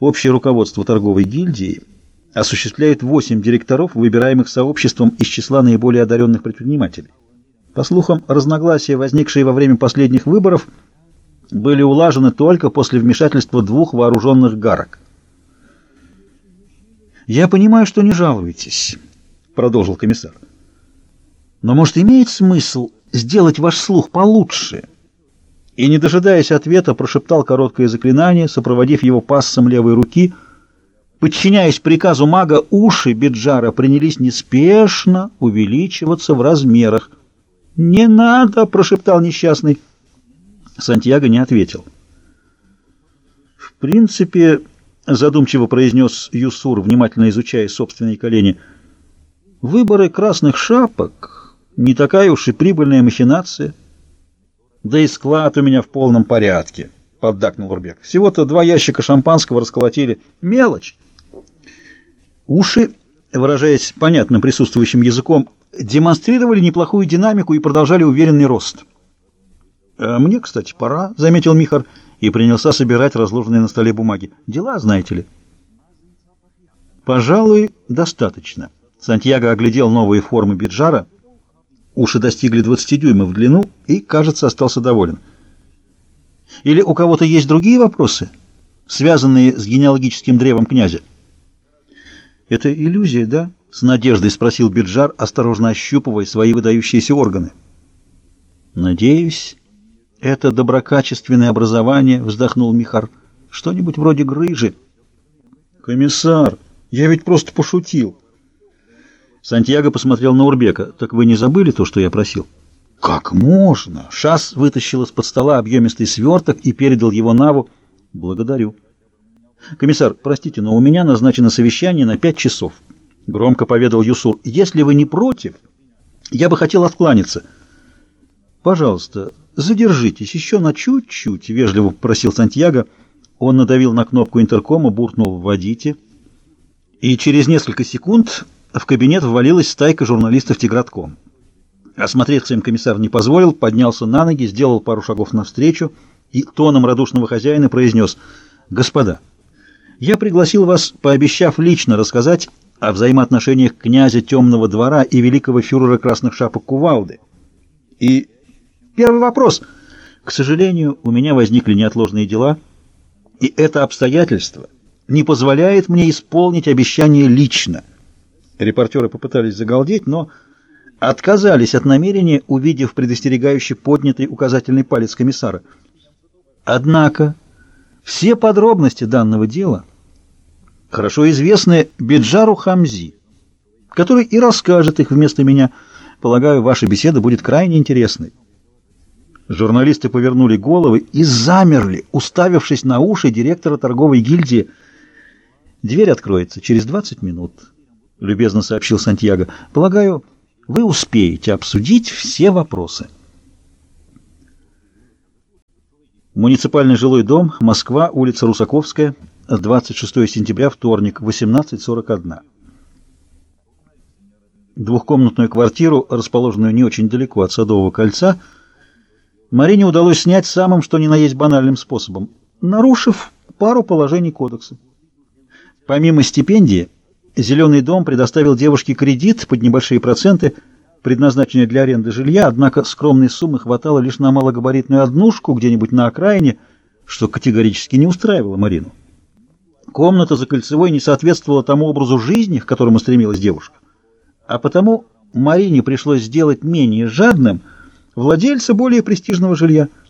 Общее руководство торговой гильдии осуществляет 8 директоров, выбираемых сообществом из числа наиболее одаренных предпринимателей. По слухам, разногласия, возникшие во время последних выборов, были улажены только после вмешательства двух вооруженных гарок. «Я понимаю, что не жалуетесь», — продолжил комиссар. «Но, может, имеет смысл сделать ваш слух получше?» И, не дожидаясь ответа, прошептал короткое заклинание, сопроводив его пассом левой руки. Подчиняясь приказу мага, уши Биджара принялись неспешно увеличиваться в размерах. «Не надо!» — прошептал несчастный. Сантьяго не ответил. «В принципе...» — задумчиво произнес Юсур, внимательно изучая собственные колени. «Выборы красных шапок — не такая уж и прибыльная махинация. Да и склад у меня в полном порядке», — поддакнул Урбек. «Всего-то два ящика шампанского расколотили. Мелочь». Уши, выражаясь понятным присутствующим языком, демонстрировали неплохую динамику и продолжали уверенный рост. «А «Мне, кстати, пора», — заметил Михар, — и принялся собирать разложенные на столе бумаги. Дела, знаете ли. Пожалуй, достаточно. Сантьяго оглядел новые формы биджара. Уши достигли 20 дюймов в длину и, кажется, остался доволен. Или у кого-то есть другие вопросы, связанные с генеалогическим древом князя? Это иллюзия, да? С надеждой спросил Биджар, осторожно ощупывая свои выдающиеся органы. Надеюсь, «Это доброкачественное образование», — вздохнул Михар. «Что-нибудь вроде грыжи». «Комиссар, я ведь просто пошутил». Сантьяго посмотрел на Урбека. «Так вы не забыли то, что я просил?» «Как можно?» Шас вытащил из-под стола объемистый сверток и передал его Наву. «Благодарю». «Комиссар, простите, но у меня назначено совещание на пять часов», — громко поведал Юсур. «Если вы не против, я бы хотел откланяться». «Пожалуйста, «Задержитесь еще на чуть-чуть», — вежливо попросил Сантьяго. Он надавил на кнопку интеркома, буркнул «Вводите». И через несколько секунд в кабинет ввалилась стайка журналистов «Тигратком». Осмотреться им комиссар не позволил, поднялся на ноги, сделал пару шагов навстречу и тоном радушного хозяина произнес «Господа, я пригласил вас, пообещав лично рассказать о взаимоотношениях князя Темного двора и великого фюрера Красных Шапок Кувалды. И Первый вопрос. К сожалению, у меня возникли неотложные дела, и это обстоятельство не позволяет мне исполнить обещание лично. Репортеры попытались загалдеть, но отказались от намерения, увидев предостерегающий поднятый указательный палец комиссара. Однако все подробности данного дела хорошо известны Биджару Хамзи, который и расскажет их вместо меня. Полагаю, ваша беседа будет крайне интересной. Журналисты повернули головы и замерли, уставившись на уши директора торговой гильдии. «Дверь откроется через 20 минут», — любезно сообщил Сантьяго. «Полагаю, вы успеете обсудить все вопросы». Муниципальный жилой дом, Москва, улица Русаковская, 26 сентября, вторник, 18.41. Двухкомнатную квартиру, расположенную не очень далеко от Садового кольца, — Марине удалось снять самым что ни на есть банальным способом, нарушив пару положений кодекса. Помимо стипендии, «Зеленый дом» предоставил девушке кредит под небольшие проценты, предназначенный для аренды жилья, однако скромной суммы хватало лишь на малогабаритную однушку где-нибудь на окраине, что категорически не устраивало Марину. Комната за кольцевой не соответствовала тому образу жизни, к которому стремилась девушка. А потому Марине пришлось сделать менее жадным – владельца более престижного жилья –